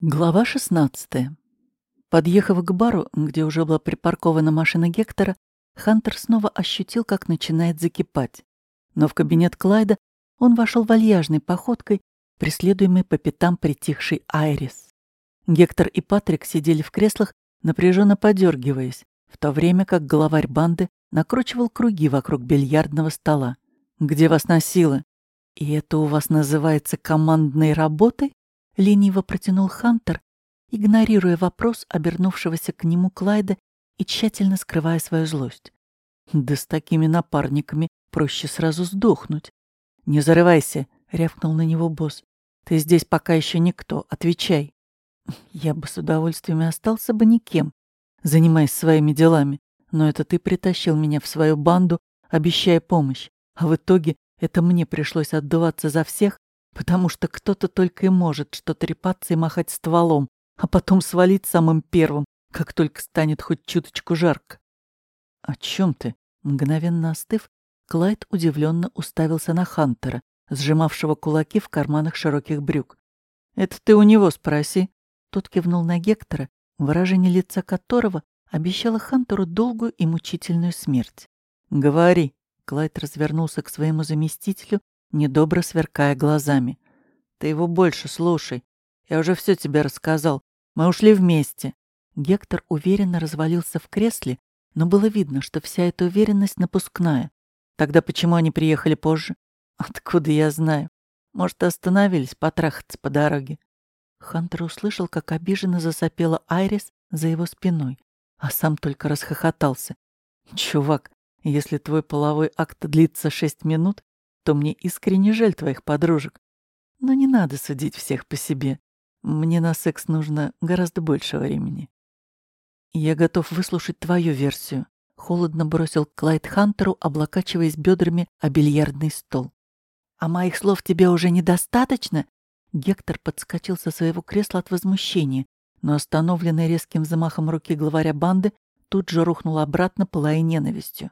Глава 16. Подъехав к бару, где уже была припаркована машина Гектора, Хантер снова ощутил, как начинает закипать. Но в кабинет Клайда он вошел вальяжной походкой, преследуемый по пятам притихший Айрис. Гектор и Патрик сидели в креслах, напряженно подергиваясь, в то время как главарь банды накручивал круги вокруг бильярдного стола. «Где вас носило? И это у вас называется командной работой?» Лениво протянул Хантер, игнорируя вопрос обернувшегося к нему Клайда и тщательно скрывая свою злость. «Да с такими напарниками проще сразу сдохнуть». «Не зарывайся», — рявкнул на него босс. «Ты здесь пока еще никто. Отвечай». «Я бы с удовольствием остался бы никем, занимаясь своими делами, но это ты притащил меня в свою банду, обещая помощь, а в итоге это мне пришлось отдуваться за всех, потому что кто-то только и может что трепаться и махать стволом, а потом свалить самым первым, как только станет хоть чуточку жарко. «О чем ты?» Мгновенно остыв, Клайд удивленно уставился на Хантера, сжимавшего кулаки в карманах широких брюк. «Это ты у него спроси». Тот кивнул на Гектора, выражение лица которого обещало Хантеру долгую и мучительную смерть. «Говори». Клайд развернулся к своему заместителю недобро сверкая глазами. «Ты его больше слушай. Я уже все тебе рассказал. Мы ушли вместе». Гектор уверенно развалился в кресле, но было видно, что вся эта уверенность напускная. Тогда почему они приехали позже? Откуда я знаю? Может, остановились потрахаться по дороге? Хантер услышал, как обиженно засопела Айрис за его спиной, а сам только расхохотался. «Чувак, если твой половой акт длится шесть минут, то мне искренне жаль твоих подружек. Но не надо судить всех по себе. Мне на секс нужно гораздо больше времени. Я готов выслушать твою версию. Холодно бросил Клайд Хантеру, облокачиваясь бедрами о бильярдный стол. «А моих слов тебе уже недостаточно?» Гектор подскочил со своего кресла от возмущения, но остановленный резким замахом руки главаря банды тут же рухнул обратно, пылая ненавистью.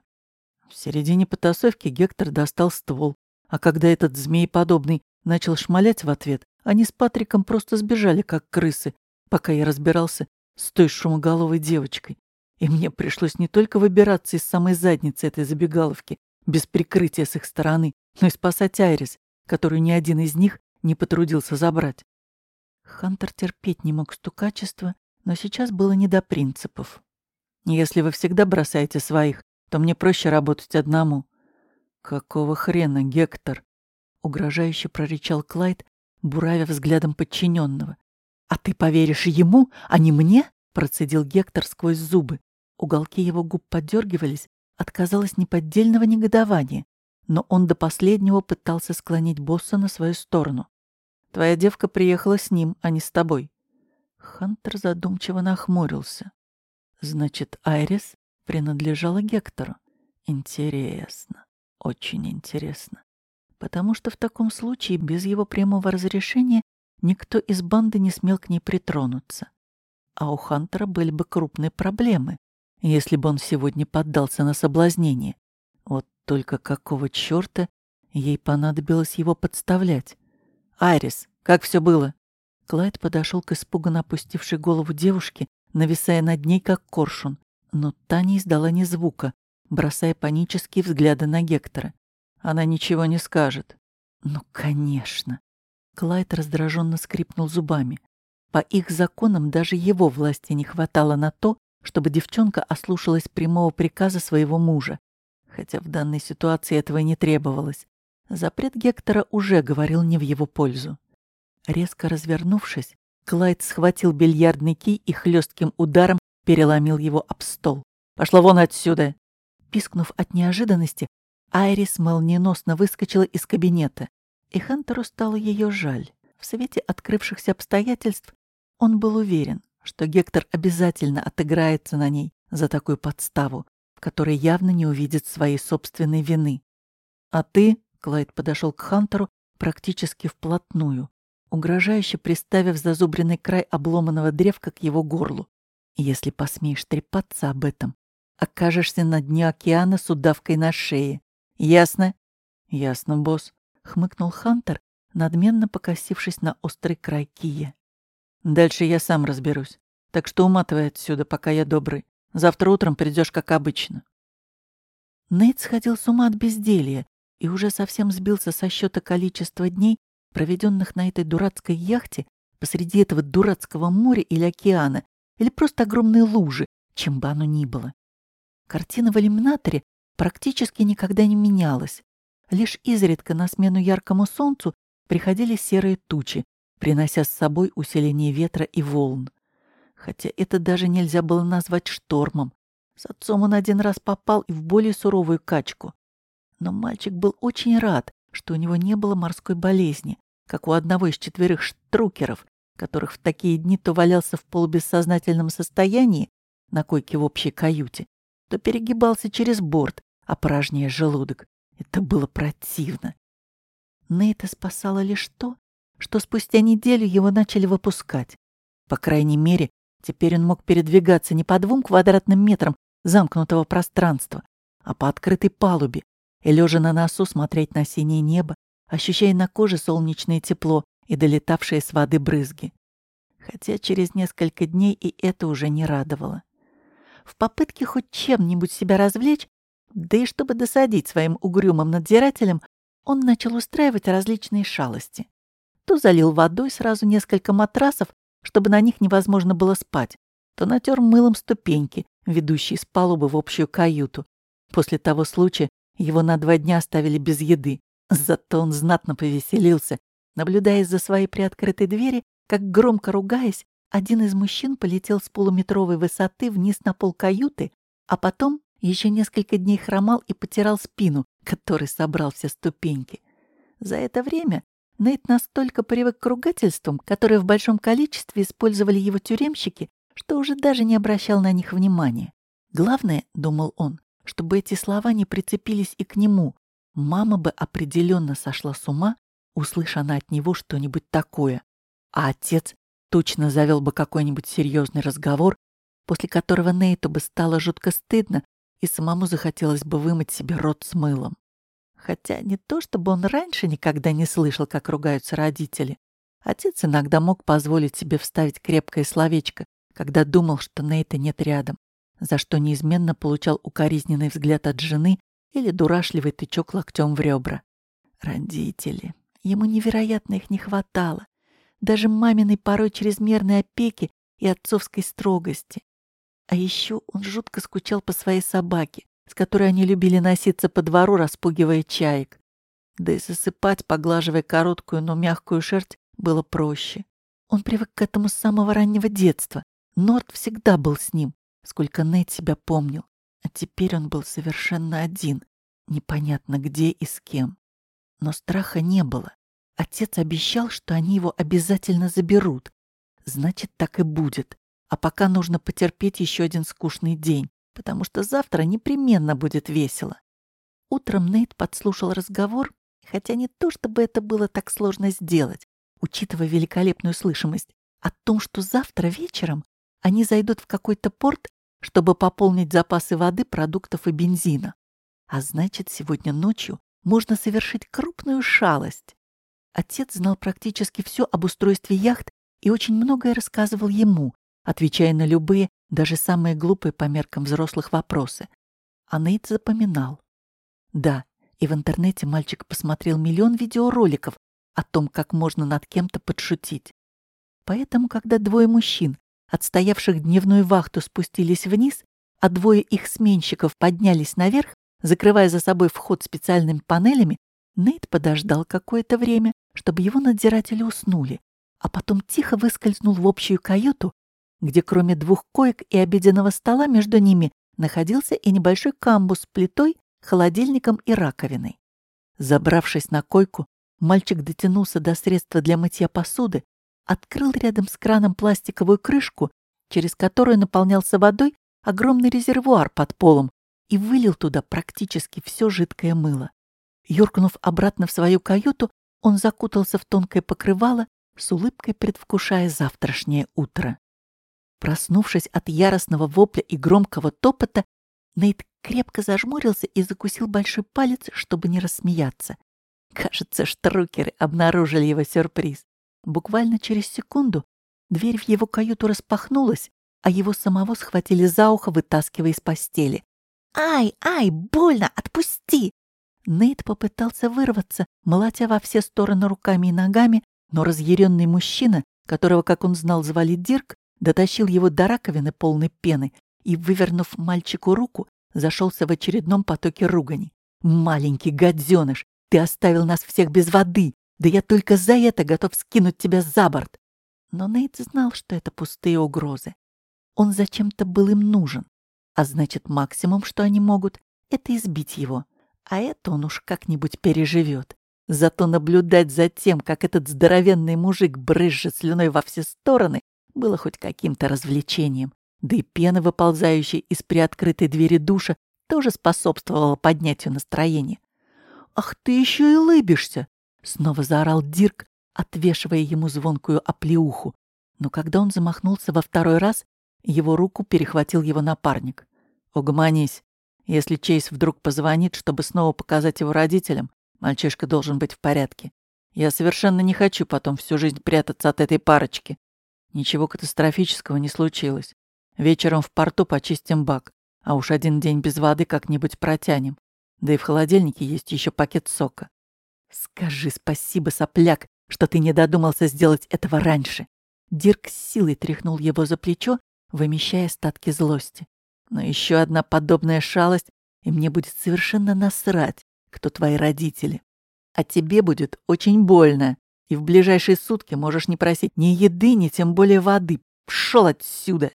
В середине потасовки Гектор достал ствол, а когда этот змееподобный начал шмалять в ответ, они с Патриком просто сбежали, как крысы, пока я разбирался с той шумоголовой девочкой. И мне пришлось не только выбираться из самой задницы этой забегаловки, без прикрытия с их стороны, но и спасать Айрис, которую ни один из них не потрудился забрать. Хантер терпеть не мог стукачества, но сейчас было не до принципов. Если вы всегда бросаете своих, то мне проще работать одному. «Какого хрена, Гектор?» — угрожающе прорычал Клайд, буравя взглядом подчиненного. «А ты поверишь ему, а не мне?» — процедил Гектор сквозь зубы. Уголки его губ подергивались, отказалось неподдельного негодования, но он до последнего пытался склонить босса на свою сторону. «Твоя девка приехала с ним, а не с тобой». Хантер задумчиво нахмурился. «Значит, Айрис принадлежала Гектору. Интересно. Очень интересно. Потому что в таком случае без его прямого разрешения никто из банды не смел к ней притронуться. А у Хантера были бы крупные проблемы, если бы он сегодня поддался на соблазнение. Вот только какого черта ей понадобилось его подставлять? «Айрис, как все было?» Клайд подошел к испуганно опустившей голову девушке, нависая над ней, как коршун, но та не издала ни звука, бросая панические взгляды на Гектора. Она ничего не скажет. Ну, конечно. Клайд раздраженно скрипнул зубами. По их законам даже его власти не хватало на то, чтобы девчонка ослушалась прямого приказа своего мужа. Хотя в данной ситуации этого и не требовалось. Запрет Гектора уже говорил не в его пользу. Резко развернувшись, Клайд схватил бильярдный кий и хлестким ударом переломил его об стол. «Пошла вон отсюда!» Пискнув от неожиданности, Айрис молниеносно выскочила из кабинета, и Хантеру стало ее жаль. В свете открывшихся обстоятельств он был уверен, что Гектор обязательно отыграется на ней за такую подставу, в которой явно не увидит своей собственной вины. «А ты», — Клайд подошел к Хантеру практически вплотную, угрожающе приставив зазубренный край обломанного древка к его горлу. «Если посмеешь трепаться об этом, окажешься на дне океана с удавкой на шее. Ясно? Ясно, босс, хмыкнул Хантер, надменно покосившись на острый край кия. Дальше я сам разберусь. Так что уматывай отсюда, пока я добрый. Завтра утром придешь, как обычно. Нейт сходил с ума от безделья и уже совсем сбился со счета количества дней, проведенных на этой дурацкой яхте посреди этого дурацкого моря или океана, или просто огромной лужи, чем бы оно ни было. Картина в иллюминаторе практически никогда не менялась. Лишь изредка на смену яркому солнцу приходили серые тучи, принося с собой усиление ветра и волн. Хотя это даже нельзя было назвать штормом. С отцом он один раз попал и в более суровую качку. Но мальчик был очень рад, что у него не было морской болезни, как у одного из четверых штрукеров, которых в такие дни то валялся в полубессознательном состоянии на койке в общей каюте, то перегибался через борт, опорожняя желудок. Это было противно. Нейта спасало лишь то, что спустя неделю его начали выпускать. По крайней мере, теперь он мог передвигаться не по двум квадратным метрам замкнутого пространства, а по открытой палубе и, лежа на носу, смотреть на синее небо, ощущая на коже солнечное тепло и долетавшие с воды брызги. Хотя через несколько дней и это уже не радовало. В попытке хоть чем-нибудь себя развлечь, да и чтобы досадить своим угрюмым надзирателям, он начал устраивать различные шалости. То залил водой сразу несколько матрасов, чтобы на них невозможно было спать, то натер мылом ступеньки, ведущие с палубы в общую каюту. После того случая его на два дня оставили без еды. Зато он знатно повеселился, наблюдая за своей приоткрытой двери, как громко ругаясь, один из мужчин полетел с полуметровой высоты вниз на пол каюты, а потом еще несколько дней хромал и потирал спину, который собрал все ступеньки. За это время Нейт настолько привык к ругательствам, которые в большом количестве использовали его тюремщики, что уже даже не обращал на них внимания. Главное, — думал он, — чтобы эти слова не прицепились и к нему. Мама бы определенно сошла с ума, услыша она от него что-нибудь такое. А отец точно завел бы какой-нибудь серьезный разговор, после которого Нейту бы стало жутко стыдно, и самому захотелось бы вымыть себе рот с мылом. Хотя не то, чтобы он раньше никогда не слышал, как ругаются родители. Отец иногда мог позволить себе вставить крепкое словечко, когда думал, что Нейта нет рядом, за что неизменно получал укоризненный взгляд от жены или дурашливый тычок локтем в ребра. Родители. Ему невероятно их не хватало. Даже маминой порой чрезмерной опеки и отцовской строгости. А еще он жутко скучал по своей собаке, с которой они любили носиться по двору, распугивая чаек. Да и засыпать, поглаживая короткую, но мягкую шерсть, было проще. Он привык к этому с самого раннего детства. Норт всегда был с ним, сколько Нейт себя помнил. А теперь он был совершенно один, непонятно где и с кем. Но страха не было. Отец обещал, что они его обязательно заберут. Значит, так и будет. А пока нужно потерпеть еще один скучный день, потому что завтра непременно будет весело. Утром Нейт подслушал разговор, хотя не то, чтобы это было так сложно сделать, учитывая великолепную слышимость, о том, что завтра вечером они зайдут в какой-то порт, чтобы пополнить запасы воды, продуктов и бензина. А значит, сегодня ночью можно совершить крупную шалость. Отец знал практически все об устройстве яхт и очень многое рассказывал ему, отвечая на любые, даже самые глупые по меркам взрослых вопросы. А Нейт запоминал. Да, и в интернете мальчик посмотрел миллион видеороликов о том, как можно над кем-то подшутить. Поэтому, когда двое мужчин, отстоявших дневную вахту, спустились вниз, а двое их сменщиков поднялись наверх, закрывая за собой вход специальными панелями, Нейт подождал какое-то время, чтобы его надзиратели уснули, а потом тихо выскользнул в общую каюту где кроме двух коек и обеденного стола между ними находился и небольшой камбус с плитой, холодильником и раковиной. Забравшись на койку, мальчик дотянулся до средства для мытья посуды, открыл рядом с краном пластиковую крышку, через которую наполнялся водой огромный резервуар под полом, и вылил туда практически все жидкое мыло. Юркнув обратно в свою каюту, он закутался в тонкое покрывало, с улыбкой предвкушая завтрашнее утро. Проснувшись от яростного вопля и громкого топота, Нейт крепко зажмурился и закусил большой палец, чтобы не рассмеяться. Кажется, штрукеры обнаружили его сюрприз. Буквально через секунду дверь в его каюту распахнулась, а его самого схватили за ухо, вытаскивая из постели. «Ай, ай, больно, отпусти!» Нейт попытался вырваться, молотя во все стороны руками и ногами, но разъяренный мужчина, которого, как он знал, звали Дирк, дотащил его до раковины полной пены и, вывернув мальчику руку, зашелся в очередном потоке ругани. «Маленький гаденыш, ты оставил нас всех без воды! Да я только за это готов скинуть тебя за борт!» Но Нейт знал, что это пустые угрозы. Он зачем-то был им нужен. А значит, максимум, что они могут, это избить его. А это он уж как-нибудь переживет. Зато наблюдать за тем, как этот здоровенный мужик брызжет слюной во все стороны, было хоть каким-то развлечением. Да и пена, выползающая из приоткрытой двери душа, тоже способствовала поднятию настроения. «Ах ты еще и лыбишься!» — снова заорал Дирк, отвешивая ему звонкую оплеуху. Но когда он замахнулся во второй раз, его руку перехватил его напарник. «Угомонись. Если Чейз вдруг позвонит, чтобы снова показать его родителям, мальчишка должен быть в порядке. Я совершенно не хочу потом всю жизнь прятаться от этой парочки. Ничего катастрофического не случилось. Вечером в порту почистим бак, а уж один день без воды как-нибудь протянем. Да и в холодильнике есть еще пакет сока. Скажи спасибо, сопляк, что ты не додумался сделать этого раньше. Дирк с силой тряхнул его за плечо, вымещая остатки злости. Но еще одна подобная шалость, и мне будет совершенно насрать, кто твои родители. А тебе будет очень больно, и в ближайшие сутки можешь не просить ни еды, ни тем более воды. Пшел отсюда!»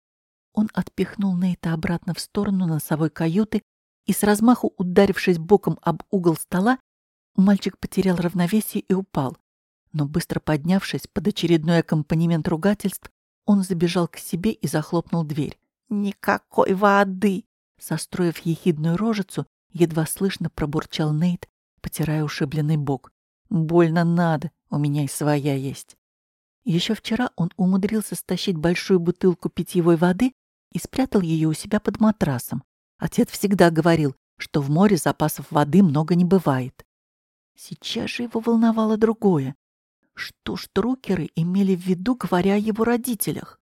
Он отпихнул Нейта обратно в сторону носовой каюты и с размаху ударившись боком об угол стола, мальчик потерял равновесие и упал. Но быстро поднявшись под очередной аккомпанемент ругательств, он забежал к себе и захлопнул дверь. «Никакой воды!» Состроив ехидную рожицу, едва слышно пробурчал Нейт, потирая ушибленный бок. «Больно надо, у меня и своя есть». Еще вчера он умудрился стащить большую бутылку питьевой воды и спрятал ее у себя под матрасом. Отец всегда говорил, что в море запасов воды много не бывает. Сейчас же его волновало другое. Что ж трукеры имели в виду, говоря о его родителях?